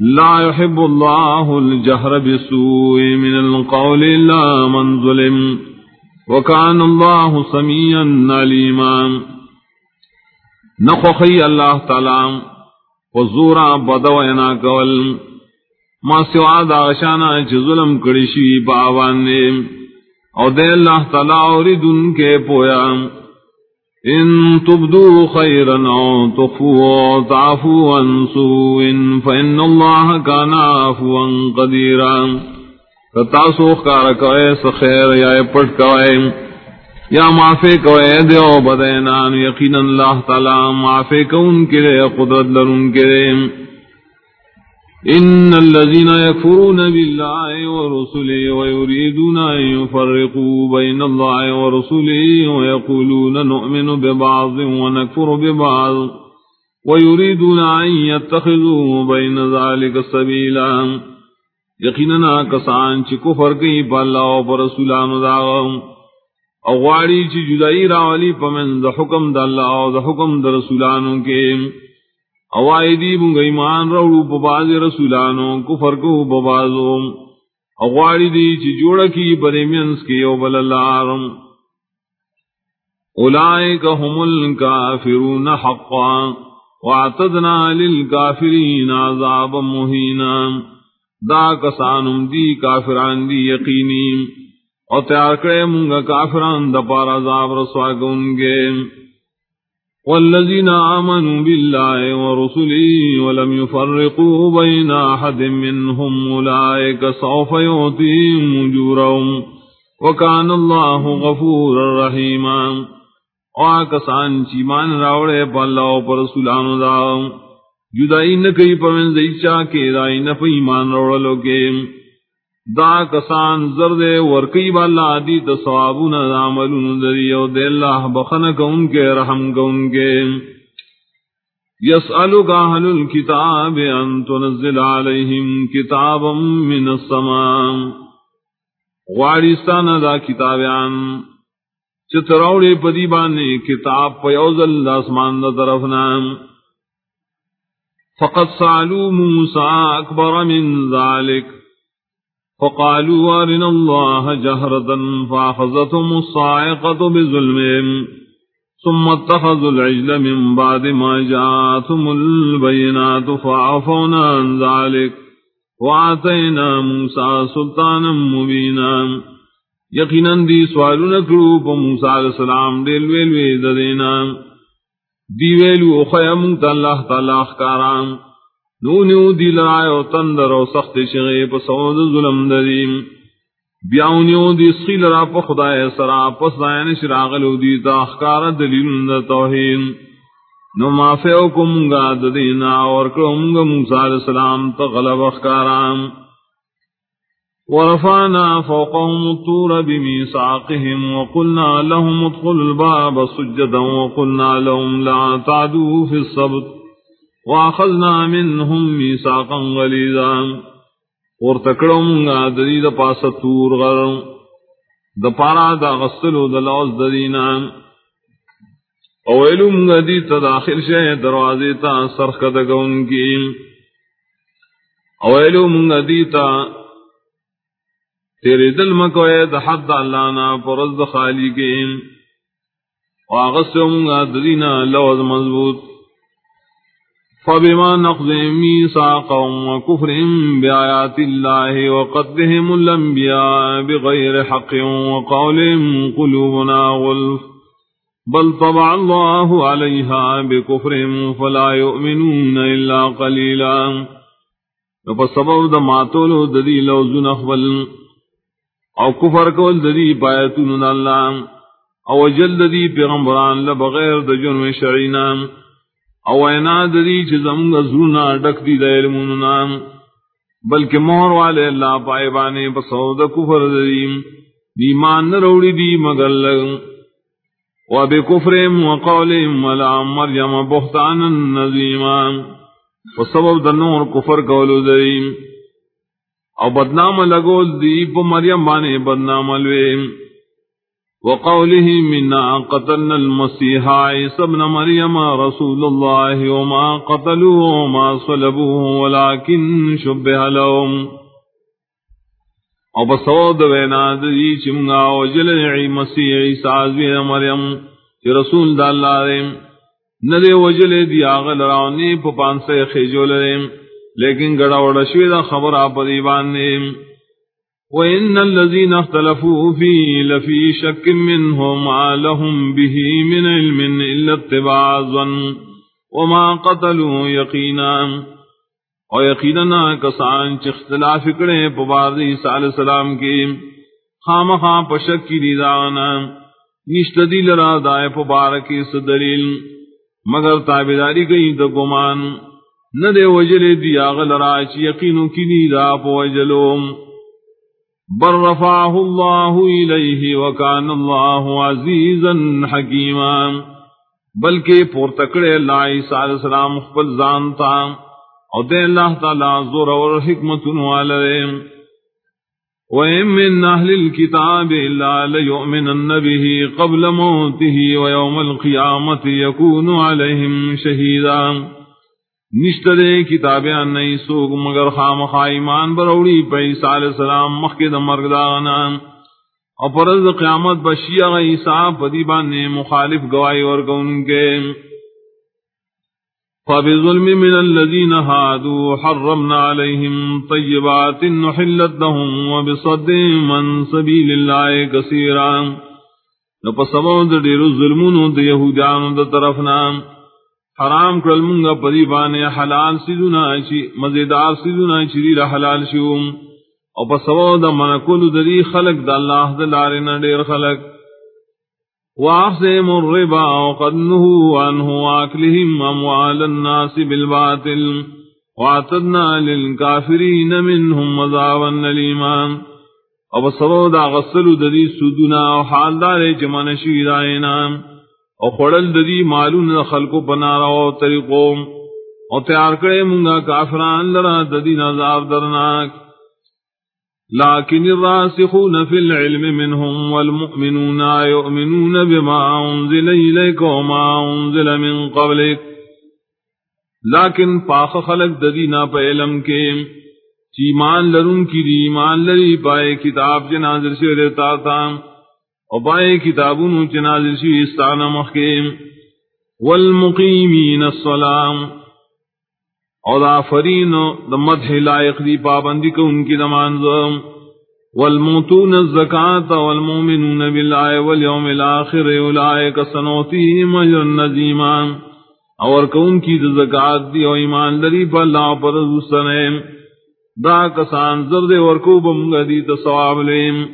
لا يحب الله الجهر بسوء من القول إلا من ظلم وكان الله سميعا عليما. نخخي الله تعالى وزورا بدوينا قول ما سوا داشانا چه ظلم کرشی باوانے. او دے اللہ تعالی اوردن کے پویا. إن تبدو خيرا أو تخفوا تعفوا عن سوء فإن الله كان عفوا قديرا. فتاسو خار کوئے، سخیر یا پٹ کوئے، یا معافی کوئے دیو بدینان، یقینا اللہ تعالی معافی کون کرے قدرت لرون کرے إن الذين يكفرون بالله ورسله ويريدون أن يفرقوا بين الله ورسله ويقولون نؤمن ببعض ونكفر ببعض ويريدون أن يتخذوا بين ذلك سبيلا. يقيننا كسان چی کفر کئی پا اللہ و پا رسولان داغم. اغواری چی جدائی راولی پا من دا حکم دا اللہ و دا حکم دا رسولانوں کے اوائی دی بنگ ایمان روڑو پا باز رسولانو، کفر کو پا بازو اغواری دی چی جوڑا کی پدے منس کی او بلالارم اولائک هم الكافرون حقا، واعتدنا للكافرین عذابا مہینا۔ دا کسانم دی کافران دی یقینیم اور تیار کرے منگا کافران دا پار عذاب رسوا گونگے۔ والذين آمنوا بالله ورسله ولم يفرقوا بين أحد منهم أولئك سوف يؤتيهم أجورهم وكان الله غفورا رحيما وآكسان چیمان راوڑے پا اللہ و پر رسولان دا جدائی نکئی پمن زیچا کے دائی نفیمان روڑلو کے. دا کسان زرد ورکی بالا دی تصوابون دا عملون دری او دے اللہ بخنک ان کے، رحم کا ان کے۔ یسألک اہل الكتاب ان تنزل علیہم کتابا من السماء۔ غارستان دا کتابیان۔ چتروڑی پدی بانے کتاب پیوزل دا اسمان دا طرفنا۔ فقد سعلو موسیٰ اکبر من ذالک۔ فقالوا أرنا الله جهرة فأخذتهم الصاعقة بظلمهم ثم اتخذوا العجل من بعد ما جاءتهم البينات فعفونا عن ذلك وآتينا موسى سلطانا مبينا. یقینا دی سوالو نکڑو پا موسیٰ علیہ السلام دیل ویلوی ددینا. دی ویلو خیم تا اللہ تعالی اخکاران. نونیو دی لرائے و تندر و سخت شغی پا سعود ظلم دریم بیاونیو دی سخیل را پا خدای سرا پس دائن شراغلو دی تا اخکار دلیل دا توحید. نو مافیو کمگا ددینا اور کرمگا موسیٰ علیہ السلام تا غلب اخکارام. ورفعنا فوقهم الطور بميثاقهم وقلنا لهم ادخلوا الباب سجدا وقلنا لهم لا تعدوا في السبت. واخذنا منهم ميثاقا غليظا اور تکڑوں گا دری د پاس تور غر د پارا دا غسلو د لوز درینا اویلو منگا دی تا داخل شے دروازے تا سرخ کدگون کی. اویلو منگا دی تا تیرے دل مکوئے دا حد اللہ نا پرز خالی کے واغسلو منگا درینا لوز مضبوط. فبما نقضهم ميثاقهم وكفرهم بآيات الله وقتلهم الأنبياء بغير حق وقولهم قلوبنا غلف بل طبع الله عليها بكفرهم فلا يؤمنون إلا قليلا. فسبب دا ماتولو ددی لوزن اخبل او کفر کول ددی پایتون اللہ. او جل ددی پیغمبران لبغیر دا جرم شرعینام او اینا دری چھ زمگ زرونا ڈک دی دا علموننا بلکہ مہر والے اللہ پائے بانے پسود کفر دریم دیمان نروڑی دی مگر لگ و بے کفرم و قولم ولا مریم بہتانا نظیما۔ و سبب دا نور کفر قولو دریم او بدنام لگول دی پا مریم بانے بدنام الویم وقوله منا قتلنا المسيح عيسى ابن مريم رسول الله وما قتلوه وما صلبوه ولكن شبه لهم. او بصود وینا دی چمگا وجل مسیح عیسیٰ عزوی مریم چی رسول دا اللہ ریم ندے وجل دی آغل راونی پپان سے خیجول ریم لیکن گڑا وڑشوی دا خبر آپ دیبان نیم وَإِنَّ الَّذِينَ اخْتَلَفُوا فِي لَفِي شَكٍّ مِّنْهُ مَا لَهُمْ بِهِ مِنْ عِلْمٍ إِلَّا اتِّبَاعَ الظَّنِّ وَمَا قَتَلُوا يَقِينًا اور یقیناً کسان چ اختلاف کرے پبار عیسیٰ علیہ السلام کی خام خاں پشک کی دیدانا نشت دل را دائے پبار کی صدلیل مگر تابداری گئی تو گمان نہ دے وجلے دیا غل راچ یقینوں کی نیدا پوجلوم بر رفعه الله إليه وكان الله عزيزا حكيما. بلکہ پور تکڑے اللہ عیسیٰ علیہ السلام خپل زانتا اور دے اللہ تعالی زور اور حکمت والے وَإِن مِّنْ أَهْلِ الْكِتَابِ إِلَّا لَيُؤْمِنَنَّ بِهِ قَبْلَ مَوْتِهِ وَيَوْمَ الْقِيَامَةِ يَكُونُ عَلَيْهِمْ شَهِيدًا. نشترے کتابیں نہیں سوگ مگر خام خائمان بروڑی پہ علیہ السلام مخید مرگ داغنا اور پرز قیامت بشیع عیسیٰ پدیبان نے مخالف گواہی اور کون کے. فبظلم من الذين هادوا حرمنا عليهم طيبات نحلت لهم وبصد من سبيل الله كثيرا نپسبو د ډیرو ظلمونو د يهودانو د طرفنا. حرام کړل مونږه پدی باندې حلال سيزونه چې مزیدار سيزونه چې دی حلال شو او پسبو د منکول د دې خلق د الله د لارې نه خلق. واقسم الربا وقد نهوا عنه واكلهم اموال الناس بالباطل. واعتدنا للكافرين منهم عذابا اليما او پا سبو دا غسل ددی سودنا او حال دار جمن شیراینا او خړل ددی مالون خلقو بنارا او طریقو. او تیار کړي مونږه کافران لرا ددی عذاب درناک. لكن الراسخون في العلم منهم والمؤمنون يؤمنون بما أنزل إليك وما أنزل من قبلك لیکن پاک خلق ددینا پہ علم کے چیمان لرن کی دی، ایمان لری پائے کتاب جنازر سے رہتا تھا اور پائے کتابوں جنازر سے استانا مخیم والمقیمین السلام۔ اور آفرین دا مدح لائق دی پابندی کو ان کی دمان والموتون الزکاة والمومنون باللہ والیوم الاخر اولائک سنوتیہم اجر نزیما اور کون کی زکاة دی و ایمان لری پر اللہ پر سنیم دا کسان زرد ورکوبم گدی تصواب لیم۔